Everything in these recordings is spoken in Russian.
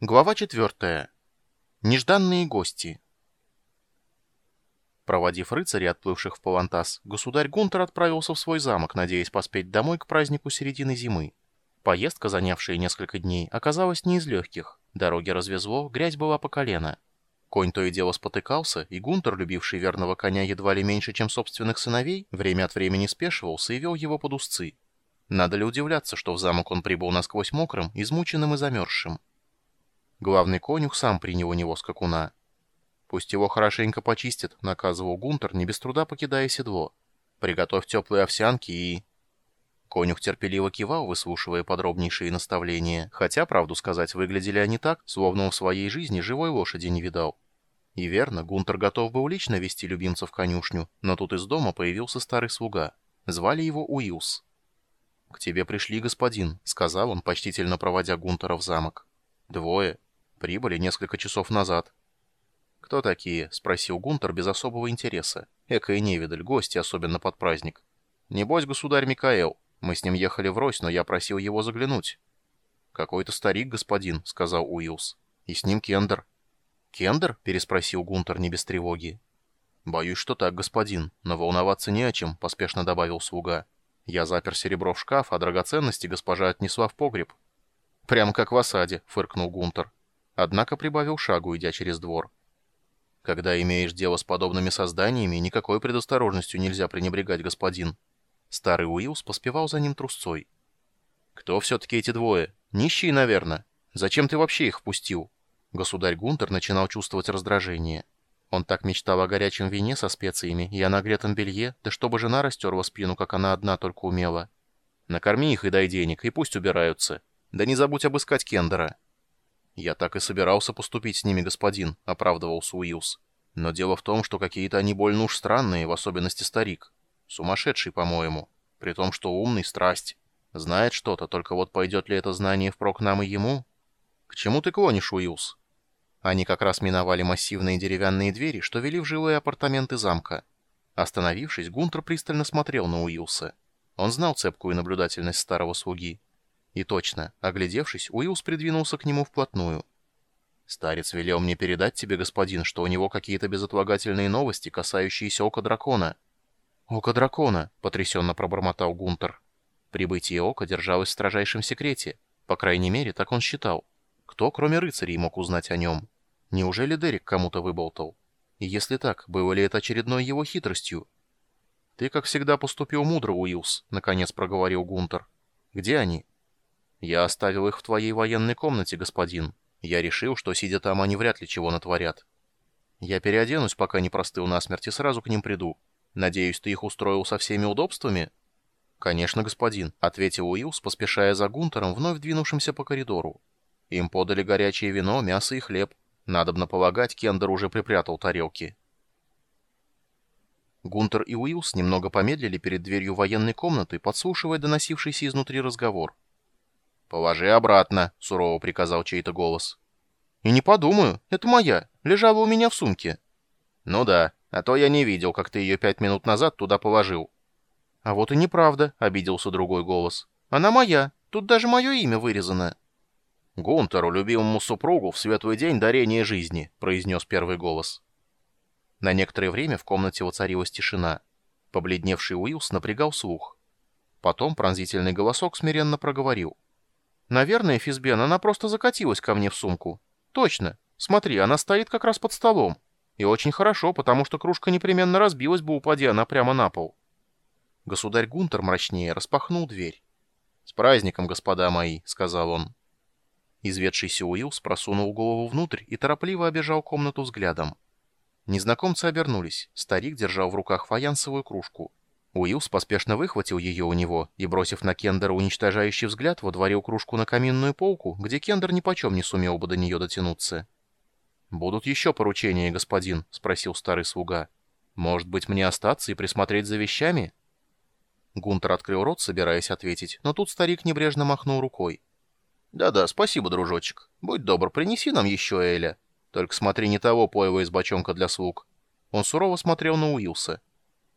Глава 4. Нежданные гости. Проводив рыцарей, отплывших в Палантас, государь Гунтер отправился в свой замок, надеясь поспеть домой к празднику середины зимы. Поездка, занявшая несколько дней, оказалась не из легких. Дороги развезло, грязь была по колено. Конь то и дело спотыкался, и Гунтер, любивший верного коня едва ли меньше, чем собственных сыновей, время от времени спешивался и вел его под узцы. Надо ли удивляться, что в замок он прибыл насквозь мокрым, измученным и замерзшим. Главный конюх сам принял у него скакуна. «Пусть его хорошенько почистят», — наказывал Гунтер, не без труда покидая седло. «Приготовь теплые овсянки и...» Конюх терпеливо кивал, выслушивая подробнейшие наставления, хотя, правду сказать, выглядели они так, словно он в своей жизни живой лошади не видал. И верно, Гунтер готов был лично вести любимца в конюшню, но тут из дома появился старый слуга. Звали его Уилс. «К тебе пришли, господин», — сказал он, почтительно проводя Гунтера в замок. «Двое. Прибыли несколько часов назад. «Кто такие?» — спросил Гунтер без особого интереса. Эка невидаль, гости, особенно под праздник. «Небось, государь Микаэл. Мы с ним ехали врозь, но я просил его заглянуть». «Какой-то старик, господин», — сказал Уилс. «И с ним Кендер». «Кендер?» — переспросил Гунтер не без тревоги. «Боюсь, что так, господин, но волноваться не о чем», — поспешно добавил слуга. «Я запер серебро в шкаф, а драгоценности госпожа отнесла в погреб». «Прямо как в осаде», — фыркнул Гунтер однако прибавил шагу, идя через двор. Когда имеешь дело с подобными созданиями, никакой предосторожностью нельзя пренебрегать, господин. Старый Уилс поспевал за ним трусцой. Кто все-таки эти двое? Нищие, наверное. Зачем ты вообще их впустил? Государь Гунтер начинал чувствовать раздражение. Он так мечтал о горячем вине со специями и о нагретом белье, да чтобы жена растерла спину, как она одна только умела. Накорми их и дай денег, и пусть убираются. Да не забудь обыскать Кендера. «Я так и собирался поступить с ними, господин», — оправдывался Уилс. «Но дело в том, что какие-то они больно уж странные, в особенности старик. Сумасшедший, по-моему. При том, что умный, страсть. Знает что-то, только вот пойдет ли это знание впрок нам и ему? К чему ты клонишь, Уилс?» Они как раз миновали массивные деревянные двери, что вели в жилые апартаменты замка. Остановившись, Гунтер пристально смотрел на Уилса. Он знал цепкую наблюдательность старого слуги. И точно, оглядевшись, Уилс придвинулся к нему вплотную. «Старец велел мне передать тебе, господин, что у него какие-то безотлагательные новости, касающиеся Ока Дракона». «Око Дракона», — потрясенно пробормотал Гунтер. Прибытие Ока держалось в строжайшем секрете. По крайней мере, так он считал. Кто, кроме рыцарей, мог узнать о нем? Неужели Дерек кому-то выболтал? И если так, было ли это очередной его хитростью? «Ты, как всегда, поступил мудро, Уилс», — наконец проговорил Гунтер. «Где они?» «Я оставил их в твоей военной комнате, господин. Я решил, что, сидя там, они вряд ли чего натворят. Я переоденусь, пока не простыл насмерть, и сразу к ним приду. Надеюсь, ты их устроил со всеми удобствами?» «Конечно, господин», — ответил Уилс, поспешая за Гунтером, вновь двинувшимся по коридору. Им подали горячее вино, мясо и хлеб. Надобно полагать, Кендер уже припрятал тарелки. Гунтер и Уилс немного помедлили перед дверью военной комнаты, подслушивая доносившийся изнутри разговор. «Положи обратно», — сурово приказал чей-то голос. «И не подумаю, это моя, лежала у меня в сумке». «Ну да, а то я не видел, как ты ее пять минут назад туда положил». «А вот и неправда», — обиделся другой голос. «Она моя, тут даже мое имя вырезано». «Гунтеру, любимому супругу, в светлый день дарения жизни», — произнес первый голос. На некоторое время в комнате воцарилась тишина. Побледневший Уилс напрягал слух. Потом пронзительный голосок смиренно проговорил. Наверное, Физбен, она просто закатилась ко мне в сумку. Точно. Смотри, она стоит как раз под столом. И очень хорошо, потому что кружка непременно разбилась бы, упадя она прямо на пол. Государь Гунтер мрачнее распахнул дверь. «С праздником, господа мои», — сказал он. Изведшийся Уилс просунул голову внутрь и торопливо обежал комнату взглядом. Незнакомцы обернулись. Старик держал в руках фаянсовую кружку. Уилс поспешно выхватил ее у него и, бросив на Кендера уничтожающий взгляд, водворил кружку на каминную полку, где Кендер нипочем не сумел бы до нее дотянуться. «Будут еще поручения, господин?» — спросил старый слуга. «Может быть, мне остаться и присмотреть за вещами?» Гунтер открыл рот, собираясь ответить, но тут старик небрежно махнул рукой. «Да-да, спасибо, дружочек. Будь добр, принеси нам еще Эля. Только смотри не того поева из бочонка для слуг». Он сурово смотрел на Уилса.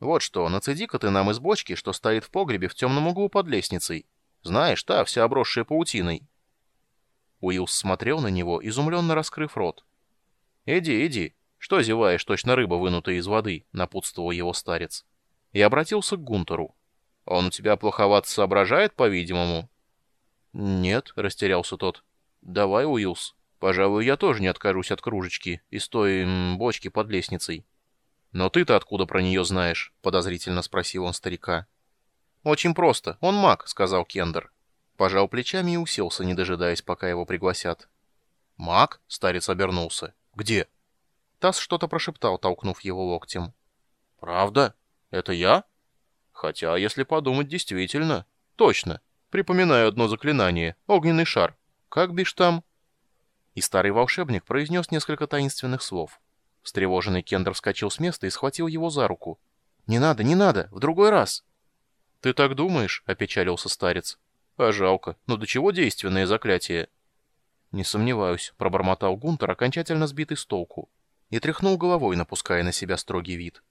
Вот что, нацеди-ка ты нам из бочки, что стоит в погребе в темном углу под лестницей. Знаешь, та, вся обросшая паутиной». Уилс смотрел на него, изумленно раскрыв рот. «Иди, иди. Что зеваешь, точно рыба, вынутая из воды?» — напутствовал его старец. И обратился к Гунтеру. «Он у тебя плоховато соображает, по-видимому?» «Нет», — растерялся тот. «Давай, Уилс. Пожалуй, я тоже не откажусь от кружечки из той бочки под лестницей». «Но ты-то откуда про нее знаешь?» — подозрительно спросил он старика. «Очень просто. Он маг», — сказал Кендер. Пожал плечами и уселся, не дожидаясь, пока его пригласят. «Маг?» — старец обернулся. «Где?» Тасс что-то прошептал, толкнув его локтем. «Правда? Это я?» «Хотя, если подумать, действительно. Точно. Припоминаю одно заклинание. Огненный шар. Как бишь там?» И старый волшебник произнес несколько таинственных слов. Встревоженный Кендер вскочил с места и схватил его за руку. «Не надо, не надо! В другой раз!» «Ты так думаешь?» — опечалился старец. «А жалко. Но до чего действенное заклятие?» «Не сомневаюсь», — пробормотал Гунтер, окончательно сбитый с толку. И тряхнул головой, напуская на себя строгий вид.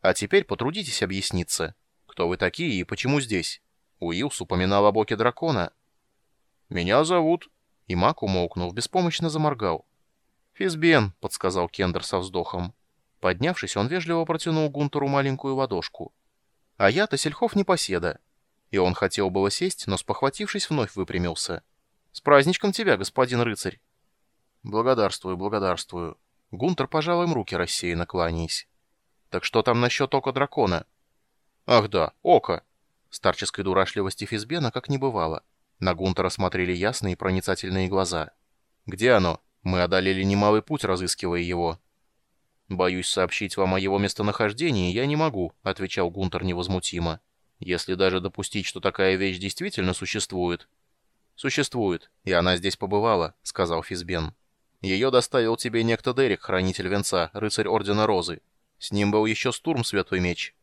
«А теперь потрудитесь объясниться. Кто вы такие и почему здесь?» Уилс упоминал о боке дракона. «Меня зовут...» И маг, умолкнув, беспомощно заморгал. «Физбен», — подсказал Кендер со вздохом. Поднявшись, он вежливо протянул Гунтеру маленькую ладошку. «А я-то сельхов непоседа». И он хотел было сесть, но, спохватившись, вновь выпрямился. «С праздничком тебя, господин рыцарь!» «Благодарствую, благодарствую». Гунтер пожал им руки, рассеянно кланяясь. «Так что там насчет ока дракона?» «Ах да, око!» Старческой дурашливости Физбена как не бывало. На Гунтера смотрели ясные проницательные глаза. «Где оно? Мы одолели немалый путь, разыскивая его». «Боюсь сообщить вам о его местонахождении, я не могу», — отвечал Гунтер невозмутимо. «Если даже допустить, что такая вещь действительно существует». «Существует, и она здесь побывала», — сказал Физбен. «Ее доставил тебе некто Дерек, хранитель венца, рыцарь Ордена Розы. С ним был еще Стурм Святой Меч».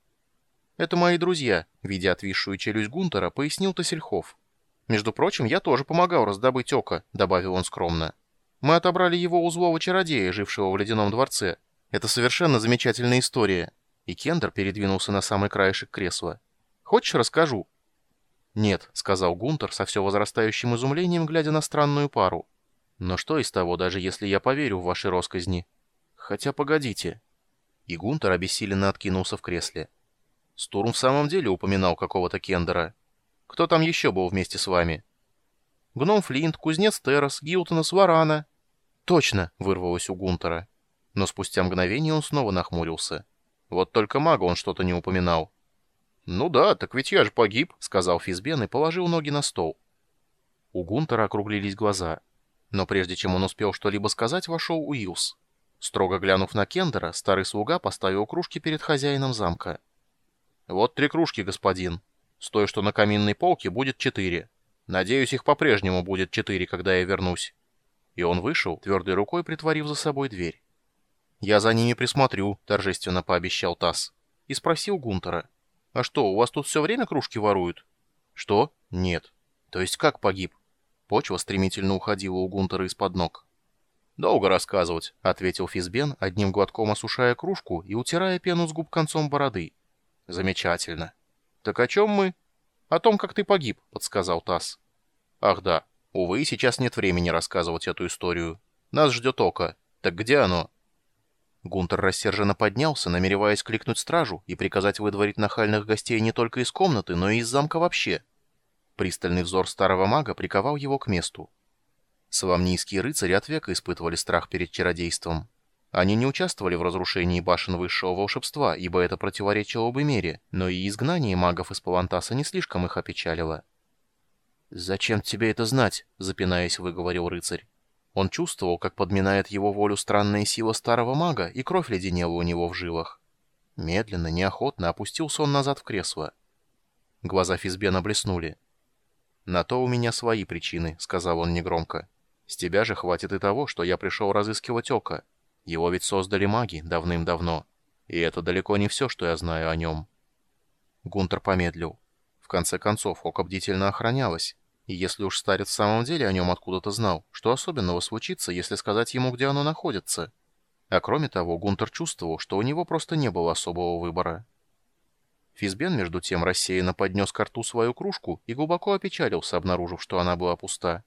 «Это мои друзья», — видя отвисшую челюсть Гунтера, пояснил Тасельхов. «Между прочим, я тоже помогал раздобыть око», — добавил он скромно. «Мы отобрали его у злого чародея, жившего в ледяном дворце. Это совершенно замечательная история». И Кендер передвинулся на самый краешек кресла. «Хочешь, расскажу?» «Нет», — сказал Гунтер со все возрастающим изумлением, глядя на странную пару. «Но что из того, даже если я поверю в ваши росказни? Хотя погодите». И Гунтер обессиленно откинулся в кресле. «Стурм в самом деле упоминал какого-то Кендера». Кто там еще был вместе с вами?» «Гном Флинт, кузнец Террас, Гилтонас, Варана». «Точно!» — вырвалось у Гунтера. Но спустя мгновение он снова нахмурился. Вот только мага он что-то не упоминал. «Ну да, так ведь я же погиб», — сказал Физбен и положил ноги на стол. У Гунтера округлились глаза. Но прежде чем он успел что-либо сказать, вошел Уилс. Строго глянув на Кендера, старый слуга поставил кружки перед хозяином замка. «Вот три кружки, господин», с той, что на каминной полке, будет четыре. Надеюсь, их по-прежнему будет четыре, когда я вернусь». И он вышел, твердой рукой притворив за собой дверь. «Я за ними присмотрю», — торжественно пообещал Тасс. И спросил Гунтера. «А что, у вас тут все время кружки воруют?» «Что? Нет. То есть как погиб?» Почва стремительно уходила у Гунтера из-под ног. «Долго рассказывать», — ответил Физбен, одним глотком осушая кружку и утирая пену с губ концом бороды. «Замечательно. «Так о чем мы?» «О том, как ты погиб», — подсказал Тасс. «Ах да. Увы, сейчас нет времени рассказывать эту историю. Нас ждет око. Так где оно?» Гунтер рассерженно поднялся, намереваясь кликнуть стражу и приказать выдворить нахальных гостей не только из комнаты, но и из замка вообще. Пристальный взор старого мага приковал его к месту. Соломнийские рыцари от века испытывали страх перед чародейством. Они не участвовали в разрушении башен высшего волшебства, ибо это противоречило бы мере, но и изгнание магов из Палантаса не слишком их опечалило. «Зачем тебе это знать?» — запинаясь, выговорил рыцарь. Он чувствовал, как подминает его волю странная сила старого мага, и кровь леденела у него в жилах. Медленно, неохотно опустился он назад в кресло. Глаза Физбена блеснули. «На то у меня свои причины», — сказал он негромко. «С тебя же хватит и того, что я пришел разыскивать Ока. Его ведь создали маги давным-давно. И это далеко не все, что я знаю о нем. Гунтер помедлил. В конце концов, око бдительно охранялось. И если уж старец в самом деле о нем откуда-то знал, что особенного случится, если сказать ему, где оно находится? А кроме того, Гунтер чувствовал, что у него просто не было особого выбора. Физбен, между тем, рассеянно поднес к рту свою кружку и глубоко опечалился, обнаружив, что она была пуста.